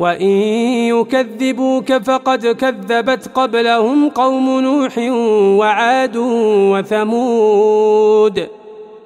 وإن يكذبوك فقد كذبت قبلهم قوم نوح وعاد وثمود.